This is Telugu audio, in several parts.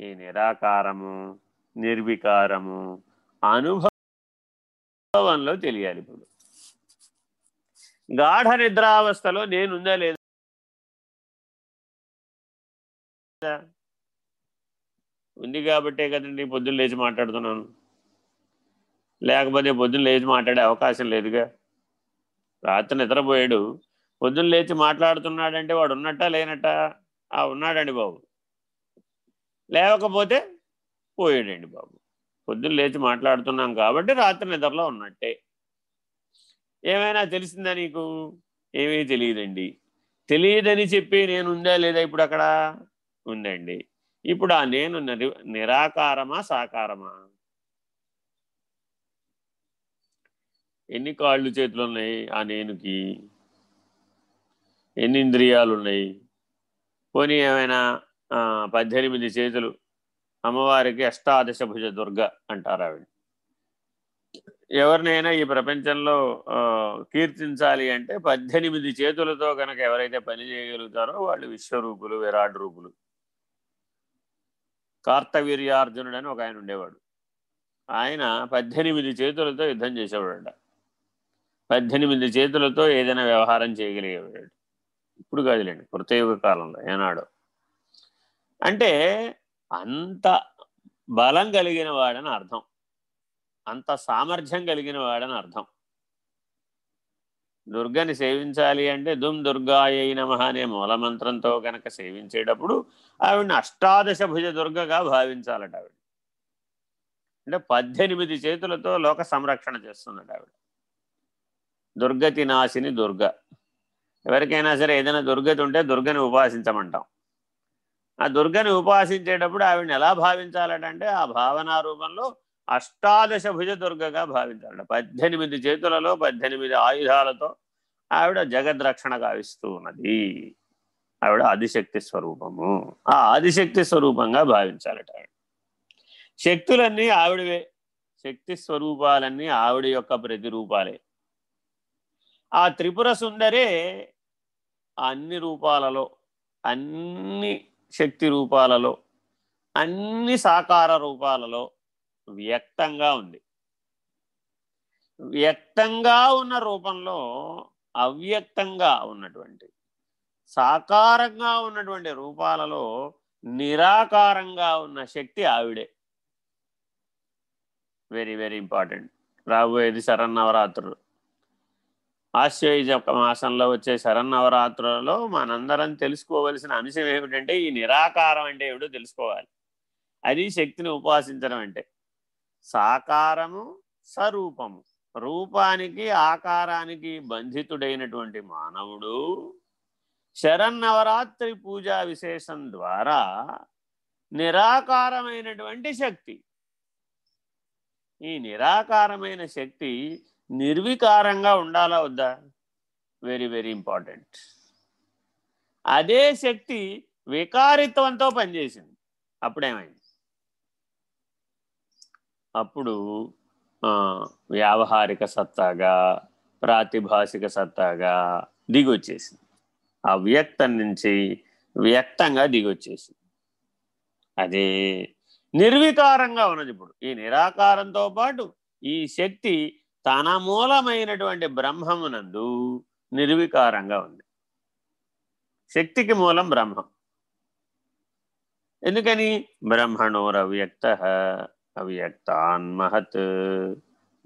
ఈ నిరాకారము నిర్వికారము అనుభవంలో తెలియాలి ఇప్పుడు. గాఢ నిద్రావస్థలో నేనుందా లేదా? ఉంది కాబట్టే కదండి పొద్దున్న లేచి మాట్లాడుతున్నాను. లేకపోతే పొద్దున్న లేచి మాట్లాడే అవకాశం లేదుగా. రాత్రి నిద్రపోయాడు. పొద్దున్న లేచి మాట్లాడుతున్నాడంటే వాడు ఉన్నట్టా లేనట్టా? ఆ ఉన్నాడండి బాబు. లేవకపోతే పోయాడండి బాబు. పొద్దున్న లేచి మాట్లాడుతున్నాం కాబట్టి రాత్రి నిద్రలో ఉన్నట్టే. ఏమైనా తెలిసిందా నీకు? ఏమీ తెలియదండి. తెలియదని చెప్పి నేను ఉందా లేదా ఇప్పుడు అక్కడ? ఉందండి. ఇప్పుడు ఆ నేను నిరాకారమా సాకారమా? ఎన్ని కాళ్ళు చేతులు ఉన్నాయి ఆ నేనుకి? ఎన్ని ఇంద్రియాలు ఉన్నాయి పోనీ ఏమైనా పద్దెనిమిది చేతులు అమ్మవారికి అష్టాదశ భుజ దుర్గ అంటారు ఆవిడ. ఎవరినైనా ఈ ప్రపంచంలో కీర్తించాలి అంటే పద్దెనిమిది చేతులతో కనుక ఎవరైతే పని చేయగలుగుతారో వాళ్ళు విశ్వరూపులు విరాట్ రూపులు. కార్తవీర్యార్జునుడు అని ఒక ఆయన ఉండేవాడు. ఆయన పద్దెనిమిది చేతులతో యుద్ధం చేసేవాడు పద్దెనిమిది చేతులతో ఏదైనా వ్యవహారం చేయగలిగేవాడు. ఇప్పుడు కాదులేండి కృతయుగ కాలంలో ఏనాడో. అంటే అంత బలం కలిగిన వాడని అర్థం. అంత సామర్థ్యం కలిగిన వాడని అర్థం. దుర్గని సేవించాలి అంటే దుమ్ దుర్గాయ నమ అనే మూలమంత్రంతో గనక సేవించేటప్పుడు ఆవిడని అష్టాదశ భుజ దుర్గగా భావించాలట ఆవిడ. అంటే పద్దెనిమిది చేతులతో లోక సంరక్షణ చేస్తుందట ఆవిడ. దుర్గతి నాశిని దుర్గ. ఎవరికైనా సరే ఏదైనా దుర్గతి ఉంటే దుర్గని ఉపాసించమంటాం. ఆ దుర్గని ఉపాసించేటప్పుడు ఆవిడని ఎలా భావించాలటంటే ఆ భావనా రూపంలో అష్టాదశ భుజ దుర్గగా భావించాలట. పద్దెనిమిది చేతులలో పద్దెనిమిది ఆయుధాలతో ఆవిడ జగద్రక్షణ గావిస్తూ ఉన్నది. ఆవిడ ఆదిశక్తి స్వరూపము. ఆ ఆదిశక్తి స్వరూపంగా భావించాలట ఆవిడ. శక్తులన్నీ ఆవిడవే. శక్తి స్వరూపాలన్నీ ఆవిడ యొక్క ప్రతిరూపాలే. ఆ త్రిపుర సుందరే అన్ని రూపాలలో అన్ని శక్తి రూపాలలో అన్ని సాకార రూపాలలో వ్యక్తంగా ఉంది. వ్యక్తంగా ఉన్న రూపంలో అవ్యక్తంగా ఉన్నటువంటి సాకారంగా ఉన్నటువంటి రూపాలలో నిరాకారంగా ఉన్న శక్తి ఆవిడే. వెరీ వెరీ ఇంపార్టెంట్ రాబోయేది శరన్నవరాత్రులు. ఆశ్చర్య మాసంలో వచ్చే శరన్నవరాత్రులలో మనందరం తెలుసుకోవలసిన అంశం ఏమిటంటే ఈ నిరాకారం అంటే ఏమిటో తెలుసుకోవాలి. అది శక్తిని ఉపాసించడం అంటే. సాకారము స్వరూపము. రూపానికి ఆకారానికి బంధితుడైనటువంటి మానవుడు శరన్నవరాత్రి పూజా విశేషం ద్వారా నిరాకారమైనటువంటి శక్తి. ఈ నిరాకారమైన శక్తి నిర్వికారంగా ఉండాలా వద్దా? వెరీ వెరీ ఇంపార్టెంట్ అదే శక్తి వికారిత్వంతో పనిచేసింది. అప్పుడేమైంది? అప్పుడు వ్యావహారిక సత్తాగా ప్రాతిభాషిక సత్తాగా దిగొచ్చేసింది. అవ్యక్తం నుంచి వ్యక్తంగా దిగొచ్చేసింది. అదే నిర్వికారంగా ఉన్నది ఇప్పుడు. ఈ నిరాకారంతో పాటు ఈ శక్తి తన మూలమైనటువంటి బ్రహ్మమునందు నిర్వికారంగా ఉంది. శక్తికి మూలం బ్రహ్మం. ఎందుకని? బ్రహ్మణోరవ్యక్త అవ్యక్తాన్ మహత్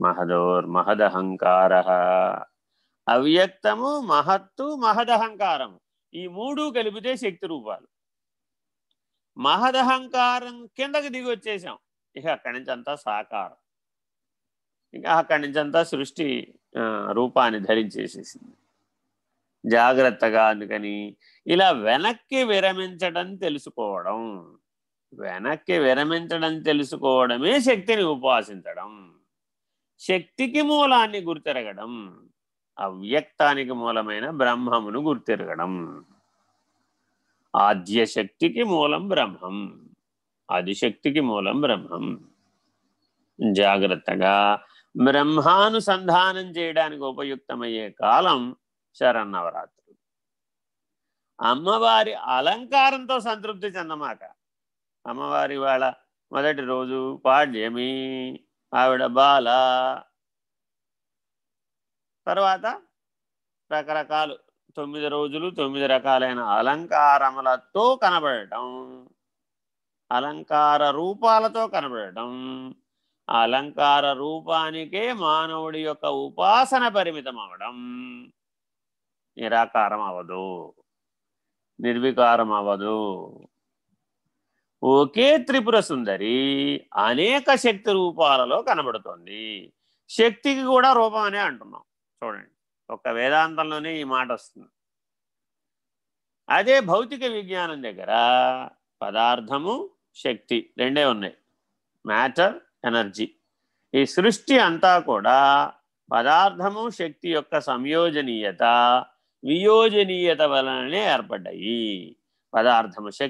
మహదోర్మహదహంకార అవ్యక్తము మహత్తు మహదహంకారము. ఈ మూడు కలిపితే శక్తి రూపాలు. మహదహంకారం కిందకి దిగి వచ్చేసాం ఇక అక్కడి నుంచి అంతా సాకారం. ఇంకా అక్కడి నుంచి అంతా సృష్టి రూపాన్ని ధరించేసేసింది. జాగ్రత్తగా అందుకని ఇలా వెనక్కి విరమించడం తెలుసుకోవడం వెనక్కి విరమించడం తెలుసుకోవడమే శక్తిని ఉపాసించడం. శక్తికి మూలాన్ని గుర్తిరగడం అవ్యక్తానికి మూలమైన బ్రహ్మమును గుర్తిరగడం. ఆద్య శక్తికి మూలం బ్రహ్మం ఆదిశక్తికి మూలం బ్రహ్మం. జాగ్రత్తగా బ్రహ్మానుసంధానం చేయడానికి ఉపయుక్తమయ్యే కాలం శరన్నవరాత్రులు. అమ్మవారి అలంకారంతో సంతృప్తి చెందమాక అమ్మవారి వాళ్ళ మొదటి రోజు పాడ్యమి ఆవిడ బాల. తర్వాత రకరకాలు తొమ్మిది రోజులు తొమ్మిది రకాలైన అలంకారములతో కనబడటం. అలంకార రూపాలతో కనబడటం. అలంకార రూపానికే మానవుడి యొక్క ఉపాసన పరిమితం అవడం నిరాకారం అవదు నిర్వికారం అవదు ఒకే త్రిపుర సుందరి అనేక శక్తి రూపాలలో కనబడుతోంది. శక్తికి కూడా రూపం అనే అంటున్నాం. చూడండి ఒక వేదాంతంలోనే ఈ మాట వస్తుంది. అదే భౌతిక విజ్ఞానం దగ్గర పదార్థము శక్తి రెండే ఉన్నాయి. Matter energy. ఈ సృష్టి అంతా కూడా పదార్థము శక్తి యొక్క సంయోజనీయత వియోజనీయత వలననే ఏర్పడ్డాయి. పదార్థము శక్తి